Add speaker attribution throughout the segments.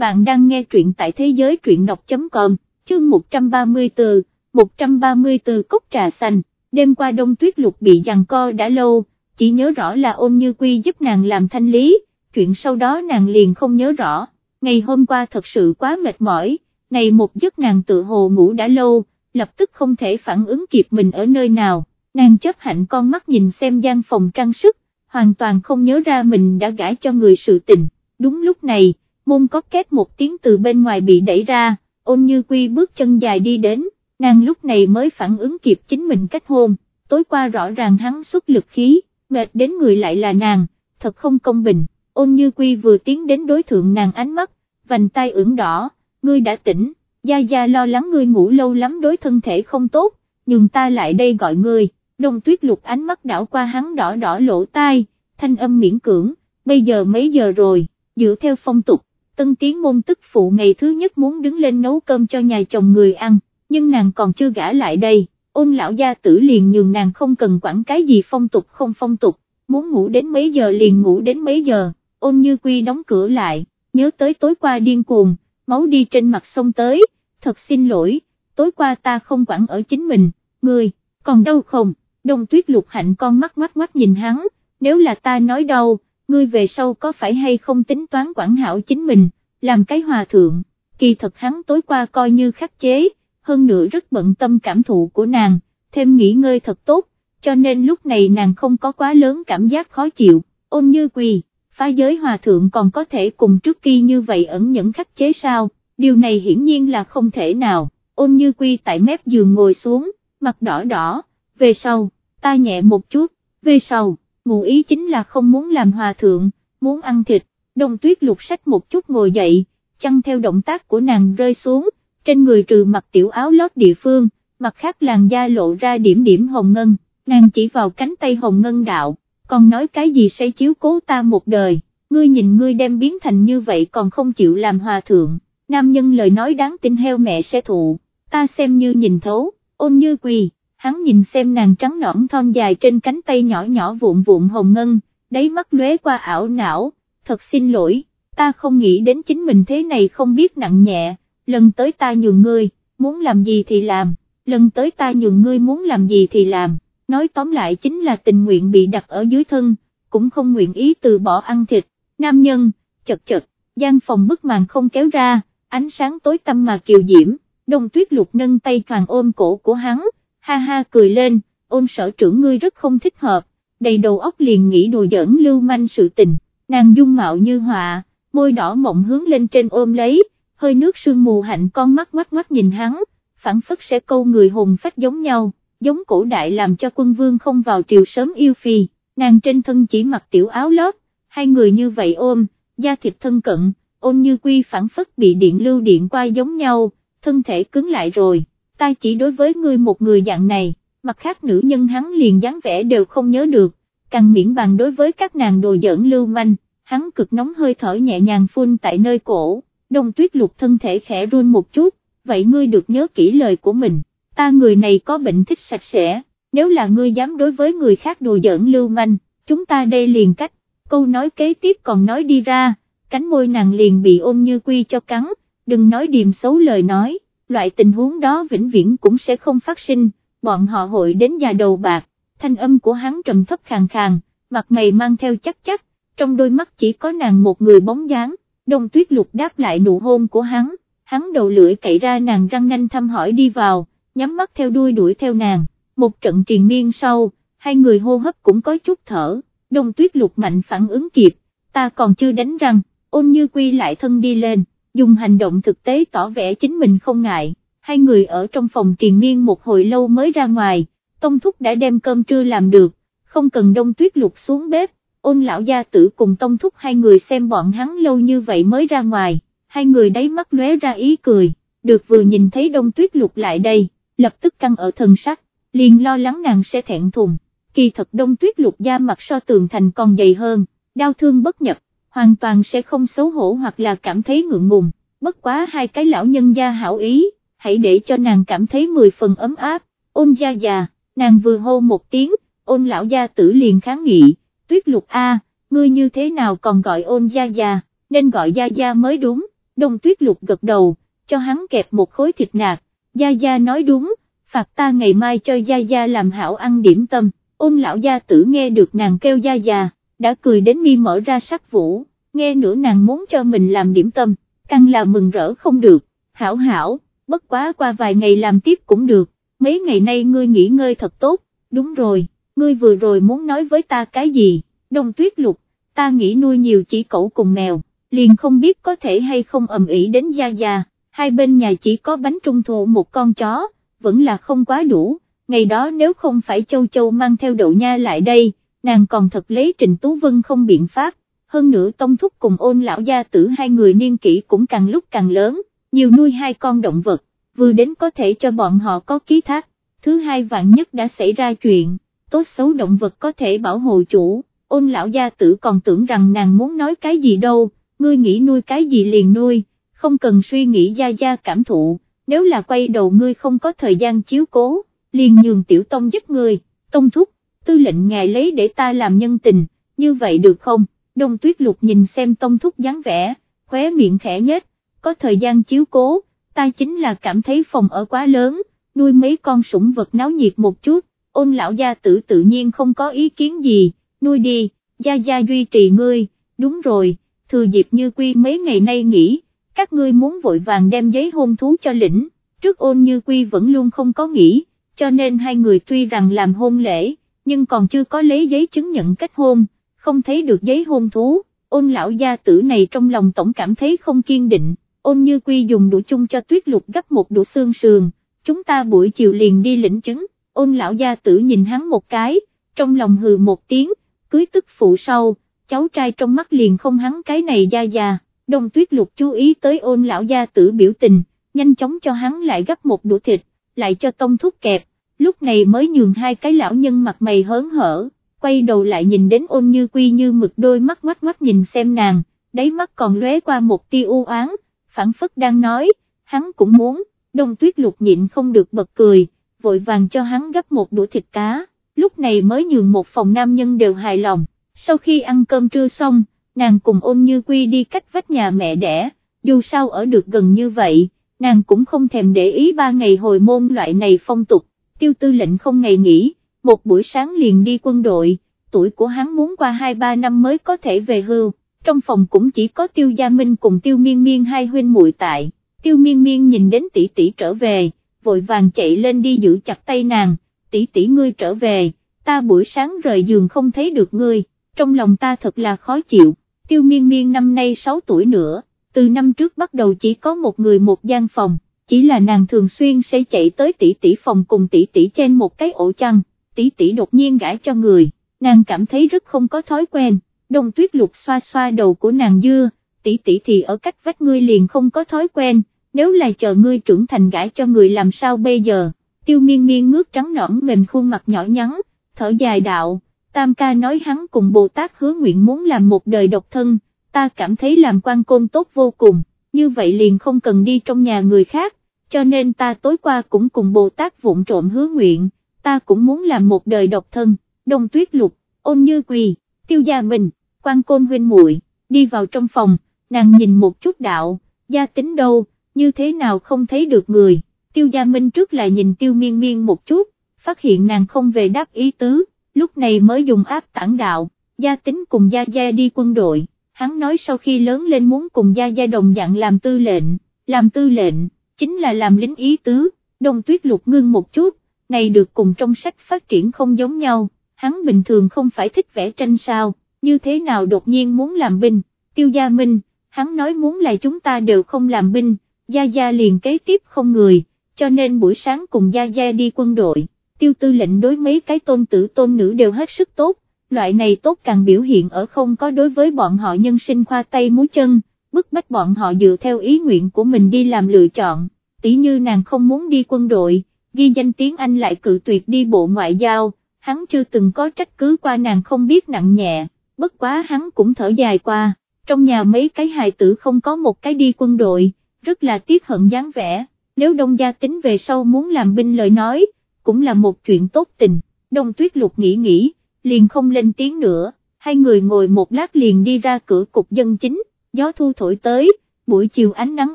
Speaker 1: bạn đang nghe truyện tại thế giới truyện đọc.com, chương 134, 134 cốc trà xanh, đêm qua đông tuyết lục bị giằng co đã lâu, chỉ nhớ rõ là ôn như quy giúp nàng làm thanh lý, chuyện sau đó nàng liền không nhớ rõ, ngày hôm qua thật sự quá mệt mỏi, này một giấc nàng tự hồ ngủ đã lâu, lập tức không thể phản ứng kịp mình ở nơi nào, nàng chấp hạnh con mắt nhìn xem gian phòng trang sức, hoàn toàn không nhớ ra mình đã gãi cho người sự tình, đúng lúc này, môn có két một tiếng từ bên ngoài bị đẩy ra, ôn như quy bước chân dài đi đến, nàng lúc này mới phản ứng kịp chính mình kết hôn, tối qua rõ ràng hắn xuất lực khí, mệt đến người lại là nàng, thật không công bình, ôn như quy vừa tiến đến đối thượng nàng ánh mắt, vành tay ửng đỏ, ngươi đã tỉnh, Gia Gia lo lắng ngươi ngủ lâu lắm đối thân thể không tốt, nhưng ta lại đây gọi ngươi, đông tuyết lục ánh mắt đảo qua hắn đỏ đỏ lỗ tai, thanh âm miễn cưỡng, bây giờ mấy giờ rồi, dựa theo phong tục, tân tiến môn tức phụ ngày thứ nhất muốn đứng lên nấu cơm cho nhà chồng người ăn, nhưng nàng còn chưa gả lại đây, ôn lão gia tử liền nhường nàng không cần quản cái gì phong tục không phong tục, muốn ngủ đến mấy giờ liền ngủ đến mấy giờ, ôn như quy đóng cửa lại, nhớ tới tối qua điên cuồng, máu đi trên mặt sông tới, thật xin lỗi, tối qua ta không quản ở chính mình, người còn đâu không, đông tuyết lục hạnh con mắt mắt mắt nhìn hắn, nếu là ta nói đâu, ngươi về sau có phải hay không tính toán quản hảo chính mình, làm cái hòa thượng, kỳ thật hắn tối qua coi như khắc chế, hơn nữa rất bận tâm cảm thụ của nàng, thêm nghỉ ngơi thật tốt, cho nên lúc này nàng không có quá lớn cảm giác khó chịu, ôn như quỳ, phá giới hòa thượng còn có thể cùng trước kia như vậy ẩn nhẫn khắc chế sao, điều này hiển nhiên là không thể nào, ôn như quy tại mép giường ngồi xuống, mặt đỏ đỏ, về sau, ta nhẹ một chút, về sau, ngụ ý chính là không muốn làm hòa thượng, muốn ăn thịt, đông tuyết lục sách một chút ngồi dậy, chăn theo động tác của nàng rơi xuống, trên người trừ mặc tiểu áo lót địa phương, mặt khác làn da lộ ra điểm điểm hồng ngân, nàng chỉ vào cánh tay hồng ngân đạo, còn nói cái gì sẽ chiếu cố ta một đời, ngươi nhìn ngươi đem biến thành như vậy còn không chịu làm hòa thượng, nam nhân lời nói đáng tin heo mẹ sẽ thụ, ta xem như nhìn thấu, ôn như quỳ, hắn nhìn xem nàng trắng nõn thon dài trên cánh tay nhỏ nhỏ vụn vụn hồng ngân, đáy mắt lóe qua ảo não, thật xin lỗi, ta không nghĩ đến chính mình thế này không biết nặng nhẹ, lần tới ta nhường ngươi, muốn làm gì thì làm, lần tới ta nhường ngươi muốn làm gì thì làm, nói tóm lại chính là tình nguyện bị đặt ở dưới thân, cũng không nguyện ý từ bỏ ăn thịt, nam nhân, chật chật, gian phòng bức màn không kéo ra, ánh sáng tối tăm mà kiều diễm, đông tuyết lục nâng tay toàn ôm cổ của hắn, ha ha cười lên, ôn sở trưởng ngươi rất không thích hợp, đầy đầu óc liền nghĩ đồ giỡn lưu manh sự tình, nàng dung mạo như họa, môi đỏ mộng hướng lên trên ôm lấy, hơi nước sương mù hạnh con mắt ngoắt ngoắt nhìn hắn, phản phất sẽ câu người hùng phách giống nhau, giống cổ đại làm cho quân vương không vào triều sớm yêu phi, nàng trên thân chỉ mặc tiểu áo lót, hai người như vậy ôm, da thịt thân cận, ôn như quy phản phất bị điện lưu điện qua giống nhau, thân thể cứng lại rồi, ta chỉ đối với ngươi một người dạng này, mặt khác nữ nhân hắn liền dáng vẻ đều không nhớ được, càng miễn bàn đối với các nàng đồ giỡn lưu manh, hắn cực nóng hơi thở nhẹ nhàng phun tại nơi cổ, đông tuyết lục thân thể khẽ run một chút, vậy ngươi được nhớ kỹ lời của mình, ta người này có bệnh thích sạch sẽ, nếu là ngươi dám đối với người khác đồ giỡn lưu manh, chúng ta đây liền cách, câu nói kế tiếp còn nói đi ra, cánh môi nàng liền bị ôn như quy cho cắn, đừng nói điềm xấu lời nói, loại tình huống đó vĩnh viễn cũng sẽ không phát sinh, bọn họ hội đến già đầu bạc, thanh âm của hắn trầm thấp khàn khàn, mặt mày mang theo chắc chắc, trong đôi mắt chỉ có nàng một người bóng dáng, đông tuyết lục đáp lại nụ hôn của hắn, hắn đầu lưỡi cậy ra nàng răng nanh thăm hỏi đi vào, nhắm mắt theo đuôi đuổi theo nàng, một trận triền miên sau, hai người hô hấp cũng có chút thở, đông tuyết lục mạnh phản ứng kịp, ta còn chưa đánh răng, ôn như quy lại thân đi lên, dùng hành động thực tế tỏ vẻ chính mình không ngại, hai người ở trong phòng triền miên một hồi lâu mới ra ngoài, Tông Thúc đã đem cơm trưa làm được, không cần đông tuyết lục xuống bếp, ôn lão gia tử cùng Tông Thúc hai người xem bọn hắn lâu như vậy mới ra ngoài, hai người đáy mắt lóe ra ý cười, được vừa nhìn thấy đông tuyết lục lại đây, lập tức căng ở thần sắc, liền lo lắng nàng sẽ thẹn thùng, kỳ thật đông tuyết lục da mặt so tường thành còn dày hơn, đau thương bất nhập, hoàn toàn sẽ không xấu hổ hoặc là cảm thấy ngượng ngùng, bất quá hai cái lão nhân gia hảo ý, hãy để cho nàng cảm thấy mười phần ấm áp, ôn gia già, nàng vừa hô một tiếng, ôn lão gia tử liền kháng nghị, tuyết lục A, ngươi như thế nào còn gọi ôn gia già, nên gọi gia gia mới đúng, đông tuyết lục gật đầu, cho hắn kẹp một khối thịt nạc, Gia Gia nói đúng, phạt ta ngày mai cho Gia Gia làm hảo ăn điểm tâm, ôn lão gia tử nghe được nàng kêu Gia Gia, đã cười đến mi mở ra sắc vũ, nghe nữa nàng muốn cho mình làm điểm tâm, căng là mừng rỡ không được, hảo hảo, bất quá qua vài ngày làm tiếp cũng được, mấy ngày nay ngươi nghỉ ngơi thật tốt, đúng rồi, ngươi vừa rồi muốn nói với ta cái gì, đông tuyết lục, ta nghĩ nuôi nhiều chỉ cẩu cùng mèo, liền không biết có thể hay không ầm ĩ đến Gia Gia. Hai bên nhà chỉ có bánh trung thu một con chó, vẫn là không quá đủ, ngày đó nếu không phải Châu Châu mang theo đậu nha lại đây, nàng còn thật lấy Trình Tú Vân không biện pháp, hơn nữa Tông Thúc cùng ôn lão gia tử hai người niên kỷ cũng càng lúc càng lớn, nhiều nuôi hai con động vật, vừa đến có thể cho bọn họ có ký thác, thứ hai vạn nhất đã xảy ra chuyện, tốt xấu động vật có thể bảo hộ chủ, ôn lão gia tử còn tưởng rằng nàng muốn nói cái gì đâu, ngươi nghĩ nuôi cái gì liền nuôi không cần suy nghĩ gia gia cảm thụ, nếu là quay đầu ngươi không có thời gian chiếu cố, liền nhường tiểu tông giúp ngươi, tông thúc, tư lệnh ngài lấy để ta làm nhân tình, như vậy được không, đông tuyết lục nhìn xem tông thúc dáng vẻ, khóe miệng khẽ nhếch, có thời gian chiếu cố, ta chính là cảm thấy phòng ở quá lớn, nuôi mấy con sủng vật náo nhiệt một chút, ôn lão gia tử tự nhiên không có ý kiến gì, nuôi đi, gia gia duy trì ngươi, đúng rồi, thừa dịp như quy mấy ngày nay nghỉ các ngươi muốn vội vàng đem giấy hôn thú cho lĩnh, trước ôn như quy vẫn luôn không có nghỉ, cho nên hai người tuy rằng làm hôn lễ, nhưng còn chưa có lấy giấy chứng nhận kết hôn, không thấy được giấy hôn thú, ôn lão gia tử này trong lòng tổng cảm thấy không kiên định, ôn như quy dùng đũa chung cho tuyết lục gấp một đũa xương sườn, chúng ta buổi chiều liền đi lĩnh chứng, ôn lão gia tử nhìn hắn một cái, trong lòng hừ một tiếng, cưới tức phụ sau, cháu trai trong mắt liền không hắn cái này gia già. Đông tuyết lục chú ý tới ôn lão gia tử biểu tình, nhanh chóng cho hắn lại gấp một đũa thịt, lại cho tông thúc kẹp, lúc này mới nhường hai cái lão nhân mặt mày hớn hở, quay đầu lại nhìn đến ôn như quy như mực đôi mắt ngoắt ngoắt nhìn xem nàng, đáy mắt còn lóe qua một tia u oán, phản phất đang nói, hắn cũng muốn, đông tuyết lục nhịn không được bật cười, vội vàng cho hắn gấp một đũa thịt cá, lúc này mới nhường một phòng nam nhân đều hài lòng, sau khi ăn cơm trưa xong, nàng cùng ôn như quy đi cách vách nhà mẹ đẻ, dù sao ở được gần như vậy, nàng cũng không thèm để ý ba ngày hồi môn loại này phong tục, tiêu tư lệnh không ngày nghỉ, một buổi sáng liền đi quân đội, tuổi của hắn muốn qua 2-3 năm mới có thể về hưu, trong phòng cũng chỉ có tiêu gia minh cùng tiêu miên miên hai huynh muội tại, tiêu miên miên nhìn đến tỷ tỷ trở về, vội vàng chạy lên đi giữ chặt tay nàng, tỷ tỷ ngươi trở về, ta buổi sáng rời giường không thấy được ngươi, trong lòng ta thật là khó chịu, tiêu miên miên năm nay 6 tuổi nữa, từ năm trước bắt đầu chỉ có một người một gian phòng, chỉ là nàng thường xuyên sẽ chạy tới tỷ tỷ phòng cùng tỷ tỷ trên một cái ổ chăn, tỷ tỷ đột nhiên gãi cho người, nàng cảm thấy rất không có thói quen, đông tuyết lục xoa xoa đầu của nàng dưa, tỷ tỷ thì ở cách vách ngươi liền không có thói quen, nếu là chờ ngươi trưởng thành gãi cho người làm sao bây giờ, tiêu miên miên ngước trắng nõn mềm khuôn mặt nhỏ nhắn, thở dài đạo Tam ca nói hắn cùng Bồ Tát hứa nguyện muốn làm một đời độc thân, ta cảm thấy làm quan côn tốt vô cùng, như vậy liền không cần đi trong nhà người khác, cho nên ta tối qua cũng cùng Bồ Tát vụng trộm hứa nguyện, ta cũng muốn làm một đời độc thân, đông tuyết lục, ôn như quỳ, tiêu gia mình, quan côn huynh muội đi vào trong phòng, nàng nhìn một chút đạo, gia tính đâu, như thế nào không thấy được người, tiêu gia minh trước là nhìn tiêu miên miên một chút, phát hiện nàng không về đáp ý tứ, lúc này mới dùng áp tản đạo, gia tính cùng gia gia đi quân đội, hắn nói sau khi lớn lên muốn cùng gia gia đồng dạng làm tư lệnh, làm tư lệnh, chính là làm lính ý tứ, đông tuyết lục ngưng một chút, này được cùng trong sách phát triển không giống nhau, hắn bình thường không phải thích vẽ tranh sao, như thế nào đột nhiên muốn làm binh, tiêu gia minh, hắn nói muốn là chúng ta đều không làm binh, gia gia liền kế tiếp không người, cho nên buổi sáng cùng gia gia đi quân đội tiêu tư lệnh đối mấy cái tôn tử tôn nữ đều hết sức tốt, loại này tốt càng biểu hiện ở không có đối với bọn họ nhân sinh khoa tay múa chân, bức bách bọn họ dựa theo ý nguyện của mình đi làm lựa chọn, tỷ như nàng không muốn đi quân đội, ghi danh tiếng Anh lại cự tuyệt đi bộ ngoại giao, hắn chưa từng có trách cứ qua nàng không biết nặng nhẹ, bất quá hắn cũng thở dài qua, trong nhà mấy cái hài tử không có một cái đi quân đội, rất là tiếc hận dáng vẻ, nếu đông gia tính về sau muốn làm binh lời nói, cũng là một chuyện tốt tình, đông tuyết lục nghĩ nghĩ, liền không lên tiếng nữa, hai người ngồi một lát liền đi ra cửa cục dân chính, gió thu thổi tới, buổi chiều ánh nắng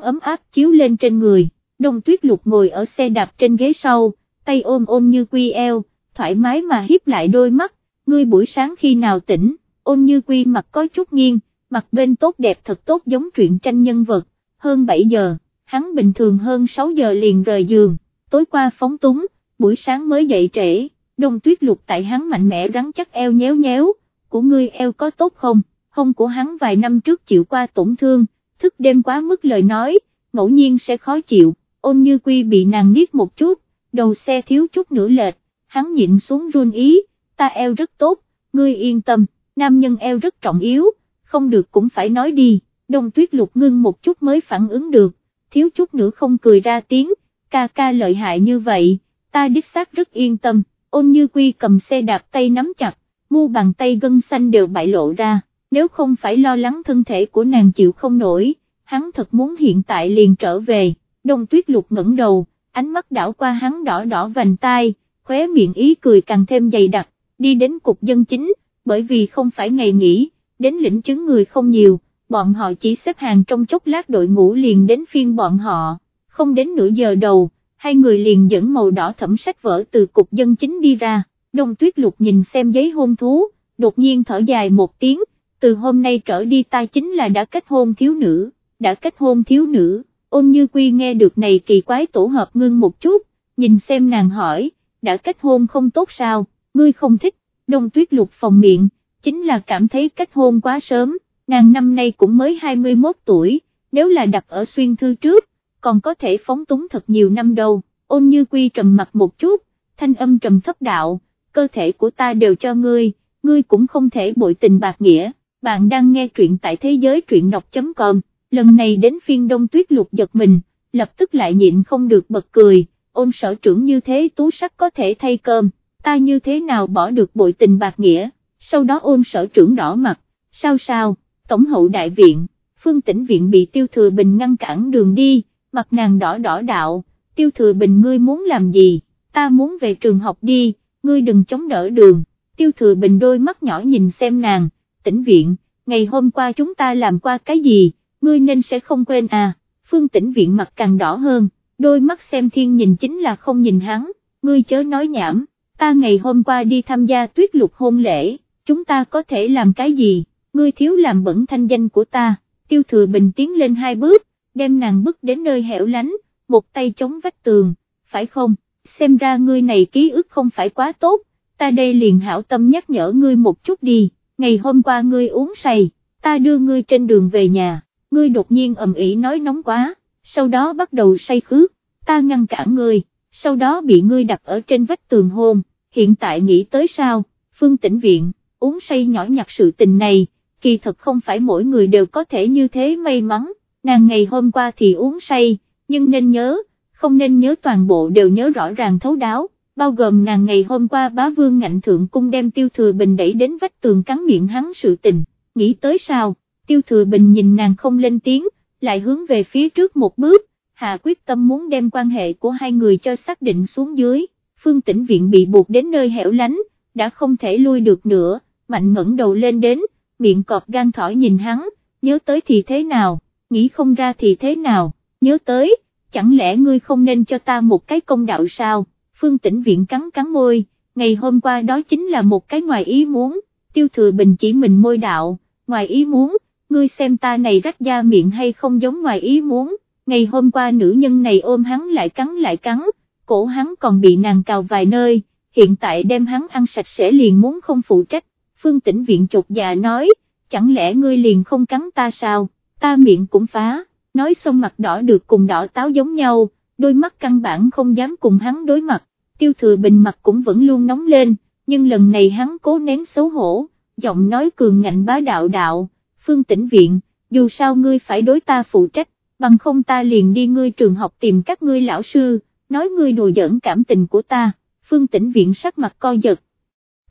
Speaker 1: ấm áp chiếu lên trên người, đông tuyết lục ngồi ở xe đạp trên ghế sau, tay ôm ôn như quy eo, thoải mái mà hiếp lại đôi mắt, ngươi buổi sáng khi nào tỉnh, ôn như quy mặt có chút nghiêng, mặt bên tốt đẹp thật tốt giống truyện tranh nhân vật, hơn 7 giờ, hắn bình thường hơn 6 giờ liền rời giường, tối qua phóng túng, buổi sáng mới dậy trễ, đông tuyết lục tại hắn mạnh mẽ rắn chắc eo nhéo nhéo, của ngươi eo có tốt không, hông của hắn vài năm trước chịu qua tổn thương, thức đêm quá mức lời nói, ngẫu nhiên sẽ khó chịu, ôn như quy bị nàng niết một chút, đầu xe thiếu chút nữa lệch, hắn nhịn xuống run ý, ta eo rất tốt, ngươi yên tâm, nam nhân eo rất trọng yếu, không được cũng phải nói đi, đông tuyết lục ngưng một chút mới phản ứng được, thiếu chút nữa không cười ra tiếng, ca ca lợi hại như vậy, ta đích xác rất yên tâm, ôn như quy cầm xe đạp tay nắm chặt, mu bàn tay gân xanh đều bại lộ ra, nếu không phải lo lắng thân thể của nàng chịu không nổi, hắn thật muốn hiện tại liền trở về, đông tuyết lục ngẩng đầu, ánh mắt đảo qua hắn đỏ đỏ vành tai, khóe miệng ý cười càng thêm dày đặc, đi đến cục dân chính, bởi vì không phải ngày nghỉ, đến lĩnh chứng người không nhiều, bọn họ chỉ xếp hàng trong chốc lát đội ngũ liền đến phiên bọn họ, không đến nửa giờ đầu, hai người liền dẫn màu đỏ thẩm sách vở từ cục dân chính đi ra, đông tuyết lục nhìn xem giấy hôn thú, đột nhiên thở dài một tiếng, từ hôm nay trở đi ta chính là đã kết hôn thiếu nữ, đã kết hôn thiếu nữ, ôn như quy nghe được này kỳ quái tổ hợp ngưng một chút, nhìn xem nàng hỏi, đã kết hôn không tốt sao, ngươi không thích, đông tuyết lục phòng miệng, chính là cảm thấy kết hôn quá sớm, nàng năm nay cũng mới 21 tuổi, nếu là đặt ở xuyên thư trước, còn có thể phóng túng thật nhiều năm đâu, ôn như quy trầm mặt một chút, thanh âm trầm thấp đạo, cơ thể của ta đều cho ngươi, ngươi cũng không thể bội tình bạc nghĩa, bạn đang nghe truyện tại thế giới truyện đọc.com, lần này đến phiên đông tuyết lục giật mình, lập tức lại nhịn không được bật cười, ôn sở trưởng như thế tú sắc có thể thay cơm, ta như thế nào bỏ được bội tình bạc nghĩa, sau đó ôn sở trưởng đỏ mặt, sao sao, tổng hậu đại viện, phương tĩnh viện bị tiêu thừa bình ngăn cản đường đi, mặt nàng đỏ đỏ đạo, tiêu thừa bình ngươi muốn làm gì, ta muốn về trường học đi, ngươi đừng chống đỡ đường, tiêu thừa bình đôi mắt nhỏ nhìn xem nàng, tĩnh viện, ngày hôm qua chúng ta làm qua cái gì, ngươi nên sẽ không quên à, phương tĩnh viện mặt càng đỏ hơn, đôi mắt xem thiên nhìn chính là không nhìn hắn, ngươi chớ nói nhảm, ta ngày hôm qua đi tham gia tuyết lục hôn lễ, chúng ta có thể làm cái gì, ngươi thiếu làm bẩn thanh danh của ta, tiêu thừa bình tiến lên hai bước, đem nàng bước đến nơi hẻo lánh, một tay chống vách tường, phải không, xem ra ngươi này ký ức không phải quá tốt, ta đây liền hảo tâm nhắc nhở ngươi một chút đi, ngày hôm qua ngươi uống say, ta đưa ngươi trên đường về nhà, ngươi đột nhiên ầm ĩ nói nóng quá, sau đó bắt đầu say khước, ta ngăn cản ngươi, sau đó bị ngươi đặt ở trên vách tường hôn, hiện tại nghĩ tới sao, phương tĩnh viện, uống say nhỏ nhặt sự tình này, kỳ thật không phải mỗi người đều có thể như thế may mắn, nàng ngày hôm qua thì uống say, nhưng nên nhớ, không nên nhớ toàn bộ đều nhớ rõ ràng thấu đáo, bao gồm nàng ngày hôm qua bá vương ngạnh thượng cung đem tiêu thừa bình đẩy đến vách tường cắn miệng hắn sự tình, nghĩ tới sao, tiêu thừa bình nhìn nàng không lên tiếng, lại hướng về phía trước một bước, hạ quyết tâm muốn đem quan hệ của hai người cho xác định xuống dưới, phương tĩnh viện bị buộc đến nơi hẻo lánh, đã không thể lui được nữa, mạnh ngẩng đầu lên đến, miệng cọp gan thỏi nhìn hắn, nhớ tới thì thế nào, nghĩ không ra thì thế nào, nhớ tới, chẳng lẽ ngươi không nên cho ta một cái công đạo sao, phương tĩnh viện cắn cắn môi, ngày hôm qua đó chính là một cái ngoài ý muốn, tiêu thừa bình chỉ mình môi đạo, ngoài ý muốn, ngươi xem ta này rách da miệng hay không giống ngoài ý muốn, ngày hôm qua nữ nhân này ôm hắn lại cắn lại cắn, cổ hắn còn bị nàng cào vài nơi, hiện tại đem hắn ăn sạch sẽ liền muốn không phụ trách, phương tĩnh viện chột già nói, chẳng lẽ ngươi liền không cắn ta sao, ta miệng cũng phá, nói xong mặt đỏ được cùng đỏ táo giống nhau, đôi mắt căn bản không dám cùng hắn đối mặt, tiêu thừa bình mặt cũng vẫn luôn nóng lên, nhưng lần này hắn cố nén xấu hổ, giọng nói cường ngạnh bá đạo đạo, phương tĩnh viện, dù sao ngươi phải đối ta phụ trách, bằng không ta liền đi ngươi trường học tìm các ngươi lão sư, nói ngươi đùa giỡn cảm tình của ta, phương tĩnh viện sắc mặt co giật.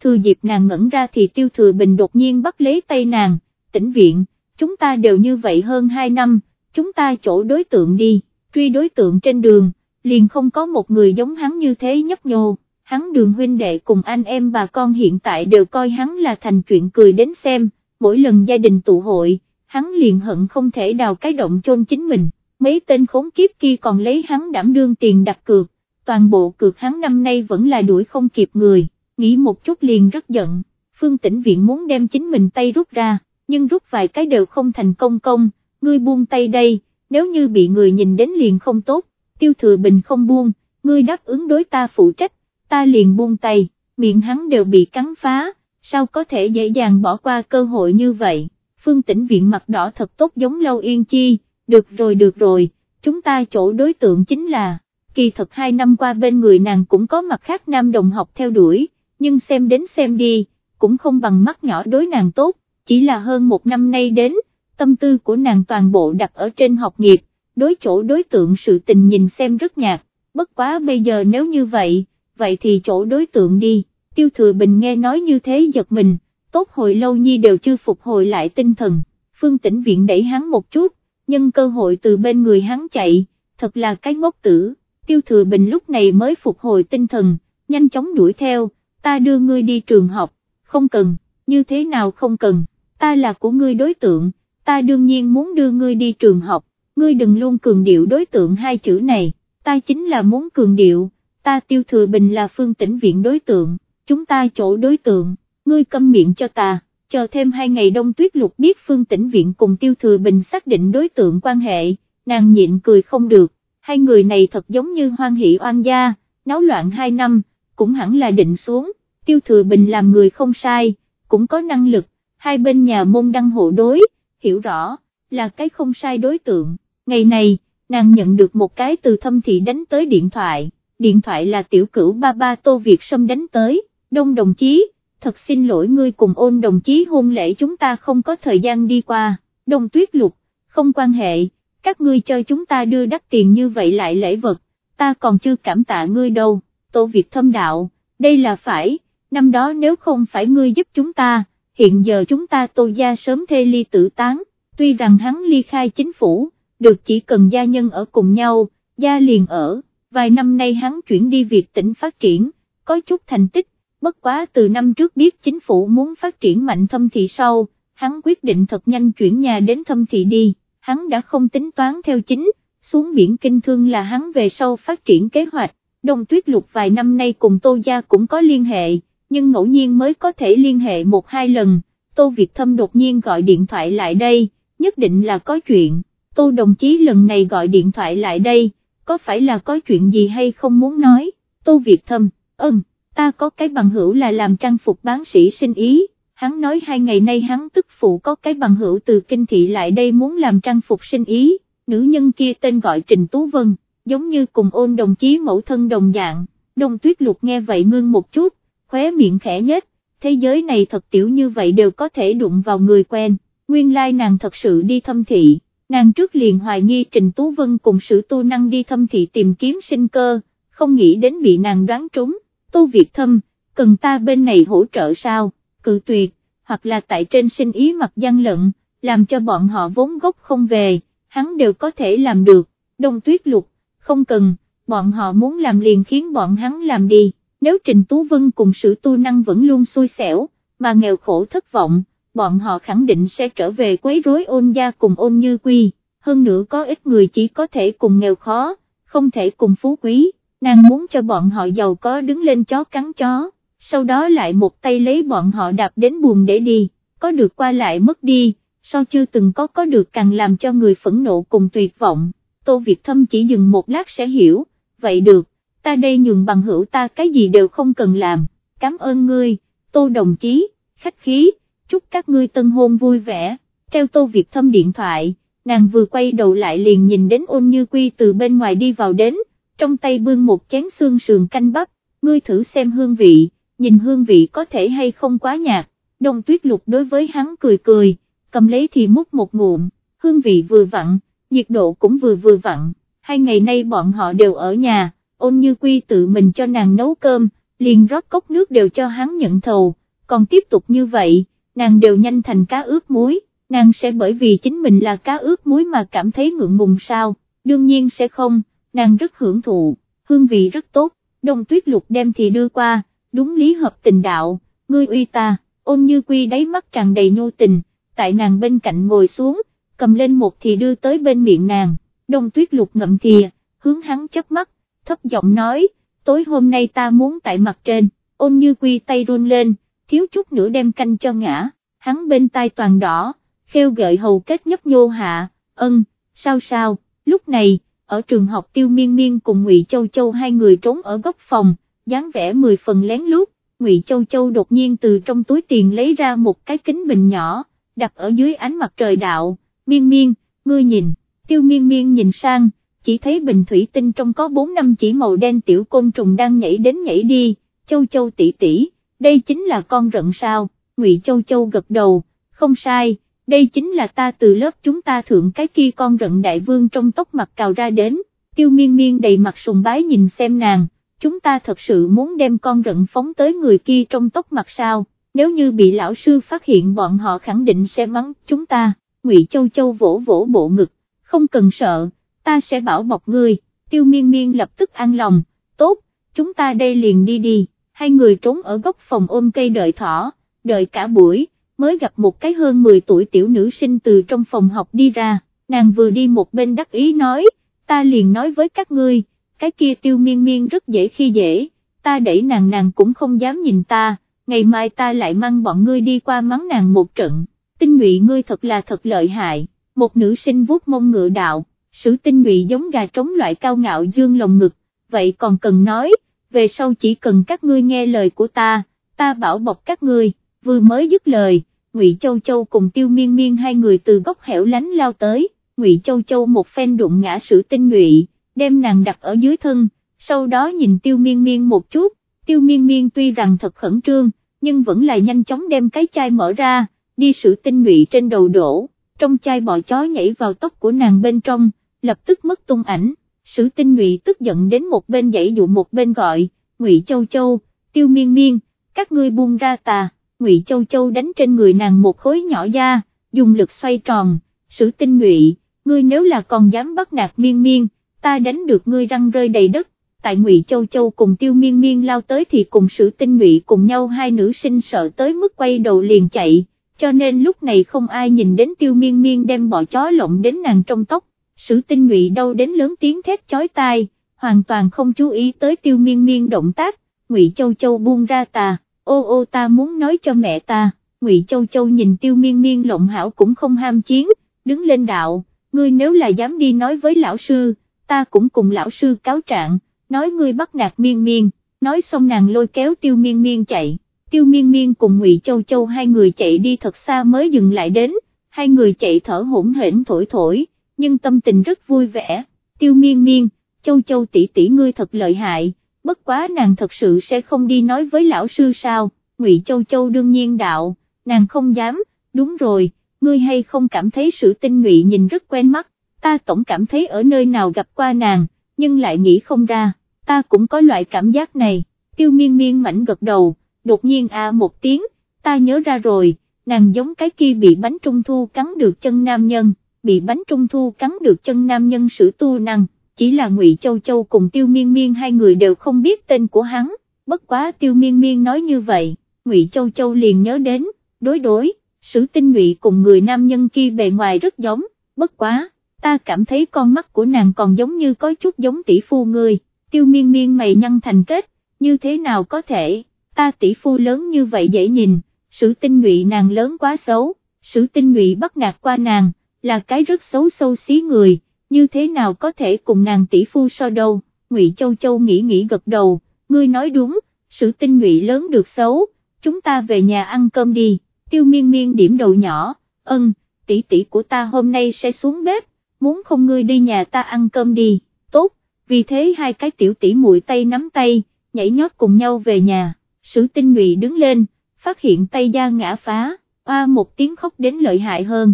Speaker 1: Thừa dịp nàng ngẩn ra thì tiêu thừa bình đột nhiên bắt lấy tay nàng, tĩnh viện, chúng ta đều như vậy hơn 2 năm, chúng ta chỗ đối tượng đi, truy đối tượng trên đường, liền không có một người giống hắn như thế nhấp nhô, hắn đường huynh đệ cùng anh em bà con hiện tại đều coi hắn là thành chuyện cười đến xem, mỗi lần gia đình tụ hội, hắn liền hận không thể đào cái động chôn chính mình, mấy tên khốn kiếp kia còn lấy hắn đảm đương tiền đặt cược, toàn bộ cược hắn năm nay vẫn là đuổi không kịp người, nghĩ một chút liền rất giận, phương tĩnh viện muốn đem chính mình tay rút ra, nhưng rút vài cái đều không thành công công, ngươi buông tay đây, nếu như bị người nhìn đến liền không tốt, tiêu thừa bình không buông, ngươi đáp ứng đối ta phụ trách, ta liền buông tay, miệng hắn đều bị cắn phá, sao có thể dễ dàng bỏ qua cơ hội như vậy, phương tĩnh viện mặt đỏ thật tốt giống lâu yên chi, được rồi được rồi, chúng ta chỗ đối tượng chính là, kỳ thật hai năm qua bên người nàng cũng có mặt khác nam đồng học theo đuổi, nhưng xem đến xem đi, cũng không bằng mắt nhỏ đối nàng tốt, chỉ là hơn một năm nay đến, tâm tư của nàng toàn bộ đặt ở trên học nghiệp, đối chỗ đối tượng sự tình nhìn xem rất nhạt, bất quá bây giờ nếu như vậy, vậy thì chỗ đối tượng đi, tiêu thừa bình nghe nói như thế giật mình, tốt hồi lâu nhi đều chưa phục hồi lại tinh thần, phương tĩnh viện đẩy hắn một chút, nhưng cơ hội từ bên người hắn chạy, thật là cái ngốc tử, tiêu thừa bình lúc này mới phục hồi tinh thần, nhanh chóng đuổi theo, ta đưa ngươi đi trường học, không cần, như thế nào không cần, ta là của ngươi đối tượng, ta đương nhiên muốn đưa ngươi đi trường học, ngươi đừng luôn cường điệu đối tượng hai chữ này, ta chính là muốn cường điệu, ta tiêu thừa bình là phương tĩnh viện đối tượng, chúng ta chỗ đối tượng, ngươi câm miệng cho ta, chờ thêm hai ngày đông tuyết lục biết phương tĩnh viện cùng tiêu thừa bình xác định đối tượng quan hệ, nàng nhịn cười không được, hai người này thật giống như hoan hỷ oan gia, náo loạn hai năm, cũng hẳn là định xuống, tiêu thừa bình làm người không sai, cũng có năng lực, hai bên nhà môn đăng hộ đối, hiểu rõ, là cái không sai đối tượng, ngày này, nàng nhận được một cái từ thâm thị đánh tới điện thoại, điện thoại là tiểu cửu ba ba Tô Việt Sâm đánh tới, đông đồng chí, thật xin lỗi ngươi cùng ôn đồng chí hôn lễ chúng ta không có thời gian đi qua, đông tuyết lục, không quan hệ, các ngươi cho chúng ta đưa đắt tiền như vậy lại lễ vật, ta còn chưa cảm tạ ngươi đâu, Tô Việt thâm đạo, đây là phải, năm đó nếu không phải ngươi giúp chúng ta, hiện giờ chúng ta tô gia sớm thê ly tử tán, tuy rằng hắn ly khai chính phủ, được chỉ cần gia nhân ở cùng nhau, gia liền ở, vài năm nay hắn chuyển đi việc tỉnh phát triển, có chút thành tích, bất quá từ năm trước biết chính phủ muốn phát triển mạnh thâm thị sau, hắn quyết định thật nhanh chuyển nhà đến thâm thị đi, hắn đã không tính toán theo chính, xuống biển kinh thương là hắn về sau phát triển kế hoạch, đông tuyết lục vài năm nay cùng tô gia cũng có liên hệ nhưng ngẫu nhiên mới có thể liên hệ một hai lần, Tô Việt Thâm đột nhiên gọi điện thoại lại đây, nhất định là có chuyện, Tô đồng chí lần này gọi điện thoại lại đây, có phải là có chuyện gì hay không muốn nói, Tô Việt Thâm, ơn, ta có cái bằng hữu là làm trang phục bán sĩ sinh ý, hắn nói hai ngày nay hắn tức phụ có cái bằng hữu từ kinh thị lại đây muốn làm trang phục sinh ý, nữ nhân kia tên gọi Trình Tú Vân, giống như cùng ôn đồng chí mẫu thân đồng dạng, đông tuyết lục nghe vậy ngưng một chút, khóe miệng khẽ nhếch, thế giới này thật tiểu như vậy đều có thể đụng vào người quen, nguyên lai nàng thật sự đi thâm thị, nàng trước liền hoài nghi Trình Tú Vân cùng sử tu năng đi thâm thị tìm kiếm sinh cơ, không nghĩ đến bị nàng đoán trúng, Tô Việt Thâm, cần ta bên này hỗ trợ sao, cự tuyệt, hoặc là tại trên sinh ý mặt gian lận, làm cho bọn họ vốn gốc không về, hắn đều có thể làm được, đông tuyết lục, không cần, bọn họ muốn làm liền khiến bọn hắn làm đi. Nếu Trình Tú Vân cùng sự tu năng vẫn luôn xui xẻo, mà nghèo khổ thất vọng, bọn họ khẳng định sẽ trở về quấy rối ôn gia cùng ôn như quy, hơn nữa có ít người chỉ có thể cùng nghèo khó, không thể cùng phú quý, nàng muốn cho bọn họ giàu có đứng lên chó cắn chó, sau đó lại một tay lấy bọn họ đạp đến buồn để đi, có được qua lại mất đi, sao chưa từng có có được càng làm cho người phẫn nộ cùng tuyệt vọng, Tô Việt Thâm chỉ dừng một lát sẽ hiểu, vậy được ta đây nhường bằng hữu ta cái gì đều không cần làm, cảm ơn ngươi, tô đồng chí, khách khí, chúc các ngươi tân hôn vui vẻ, treo tô Việt thâm điện thoại, nàng vừa quay đầu lại liền nhìn đến ôn như quy từ bên ngoài đi vào đến, trong tay bưng một chén xương sườn canh bắp, ngươi thử xem hương vị, nhìn hương vị có thể hay không quá nhạt, đông tuyết lục đối với hắn cười cười, cầm lấy thì múc một ngụm, hương vị vừa vặn, nhiệt độ cũng vừa vừa vặn, hai ngày nay bọn họ đều ở nhà ôn như quy tự mình cho nàng nấu cơm, liền rót cốc nước đều cho hắn nhận thầu, còn tiếp tục như vậy, nàng đều nhanh thành cá ướp muối, nàng sẽ bởi vì chính mình là cá ướp muối mà cảm thấy ngượng ngùng sao, đương nhiên sẽ không, nàng rất hưởng thụ, hương vị rất tốt, đông tuyết lục đem thì đưa qua, đúng lý hợp tình đạo, ngươi uy ta, ôn như quy đáy mắt tràn đầy nhô tình, tại nàng bên cạnh ngồi xuống, cầm lên một thì đưa tới bên miệng nàng, đông tuyết lục ngậm thìa, hướng hắn chớp mắt, thấp giọng nói, tối hôm nay ta muốn tại mặt trên, ôn như quy tay run lên, thiếu chút nữa đem canh cho ngã, hắn bên tai toàn đỏ, khêu gợi hầu kết nhấp nhô hạ, ân, sao sao, lúc này, ở trường học tiêu miên miên cùng ngụy Châu Châu hai người trốn ở góc phòng, dáng vẻ mười phần lén lút, ngụy Châu Châu đột nhiên từ trong túi tiền lấy ra một cái kính bình nhỏ, đặt ở dưới ánh mặt trời đạo, miên miên, ngươi nhìn, tiêu miên miên nhìn sang, chỉ thấy bình thủy tinh trong có bốn năm chỉ màu đen tiểu côn trùng đang nhảy đến nhảy đi, Châu Châu tỷ tỷ, đây chính là con rận sao, ngụy Châu Châu gật đầu, không sai đây chính là ta từ lớp chúng ta thượng cái kia con rận đại vương trong tóc mặt cào ra đến, tiêu miên miên đầy mặt sùng bái nhìn xem nàng, chúng ta thật sự muốn đem con rận phóng tới người kia trong tóc mặt sao, nếu như bị lão sư phát hiện bọn họ khẳng định sẽ mắng chúng ta, ngụy Châu Châu vỗ vỗ bộ ngực, không cần sợ, ta sẽ bảo bọc ngươi, tiêu miên miên lập tức an lòng, tốt, chúng ta đây liền đi đi, hai người trốn ở góc phòng ôm cây đợi thỏ, đợi cả buổi mới gặp một cái hơn 10 tuổi tiểu nữ sinh từ trong phòng học đi ra, nàng vừa đi một bên đắc ý nói, ta liền nói với các ngươi, cái kia tiêu miên miên rất dễ khi dễ, ta đẩy nàng nàng cũng không dám nhìn ta, ngày mai ta lại mang bọn ngươi đi qua mắng nàng một trận, tinh nhụy ngươi thật là thật lợi hại, một nữ sinh vuốt mông ngựa đạo, sử tinh nhụy giống gà trống loại cao ngạo dương lồng ngực, vậy còn cần nói, về sau chỉ cần các ngươi nghe lời của ta, ta bảo bọc các ngươi vừa mới dứt lời, Ngụy Châu Châu cùng Tiêu Miên Miên hai người từ góc hẻo lánh lao tới, Ngụy Châu Châu một phen đụng ngã sử tinh Ngụy, đem nàng đặt ở dưới thân, sau đó nhìn Tiêu Miên Miên một chút, Tiêu Miên Miên tuy rằng thật khẩn trương, nhưng vẫn là nhanh chóng đem cái chai mở ra, đi sử tinh Ngụy trên đầu đổ, trong chai bò chó nhảy vào tóc của nàng bên trong, lập tức mất tung ảnh, sử tinh Ngụy tức giận đến một bên dãy dụ một bên gọi, Ngụy Châu Châu, Tiêu Miên Miên, các ngươi buông ra ta. Ngụy Châu Châu đánh trên người nàng một khối nhỏ da, dùng lực xoay tròn, sử tinh Ngụy, ngươi nếu là còn dám bắt nạt miên miên, ta đánh được ngươi răng rơi đầy đất, tại Ngụy Châu Châu cùng tiêu miên miên lao tới thì cùng sử tinh Ngụy cùng nhau hai nữ sinh sợ tới mức quay đầu liền chạy, cho nên lúc này không ai nhìn đến tiêu miên miên đem bọ chó lộng đến nàng trong tóc, sử tinh Ngụy đâu đến lớn tiếng thét chói tai, hoàn toàn không chú ý tới tiêu miên miên động tác, Ngụy Châu Châu buông ra tà ô ô ta muốn nói cho mẹ ta, Ngụy Châu Châu nhìn tiêu miên miên lộng hảo cũng không ham chiến, đứng lên đạo, ngươi nếu là dám đi nói với lão sư, ta cũng cùng lão sư cáo trạng, nói ngươi bắt nạt miên miên, nói xong nàng lôi kéo tiêu miên miên chạy, tiêu miên miên cùng Ngụy Châu Châu hai người chạy đi thật xa mới dừng lại đến, hai người chạy thở hổn hển thổi thổi, nhưng tâm tình rất vui vẻ, tiêu miên miên, Châu Châu tỷ tỷ ngươi thật lợi hại bất quá nàng thật sự sẽ không đi nói với lão sư sao, Ngụy Châu Châu đương nhiên đạo, nàng không dám, đúng rồi, ngươi hay không cảm thấy sự tinh Ngụy nhìn rất quen mắt, ta tổng cảm thấy ở nơi nào gặp qua nàng, nhưng lại nghĩ không ra, ta cũng có loại cảm giác này, tiêu miên miên mảnh gật đầu, đột nhiên a một tiếng, ta nhớ ra rồi, nàng giống cái kia bị bánh trung thu cắn được chân nam nhân, bị bánh trung thu cắn được chân nam nhân sử tu năng chỉ là Ngụy Châu Châu cùng Tiêu Miên Miên hai người đều không biết tên của hắn, bất quá Tiêu Miên Miên nói như vậy, Ngụy Châu Châu liền nhớ đến, đối đối, sử tinh Ngụy cùng người nam nhân kia bề ngoài rất giống, bất quá, ta cảm thấy con mắt của nàng còn giống như có chút giống tỷ phu người, Tiêu Miên Miên mày nhăn thành kết, như thế nào có thể, ta tỷ phu lớn như vậy dễ nhìn, sử tinh Ngụy nàng lớn quá xấu, sử tinh Ngụy bắt nạt qua nàng, là cái rất xấu sâu xí người như thế nào có thể cùng nàng tỷ phu so đâu, Ngụy Châu Châu nghĩ nghĩ gật đầu, ngươi nói đúng, sự tinh Ngụy lớn được xấu, chúng ta về nhà ăn cơm đi, tiêu miên miên điểm đầu nhỏ, ân, tỷ tỷ của ta hôm nay sẽ xuống bếp, muốn không ngươi đi nhà ta ăn cơm đi, tốt, vì thế hai cái tiểu tỷ muội tay nắm tay, nhảy nhót cùng nhau về nhà, sử tinh Ngụy đứng lên, phát hiện tay da ngã phá, oa một tiếng khóc đến lợi hại hơn.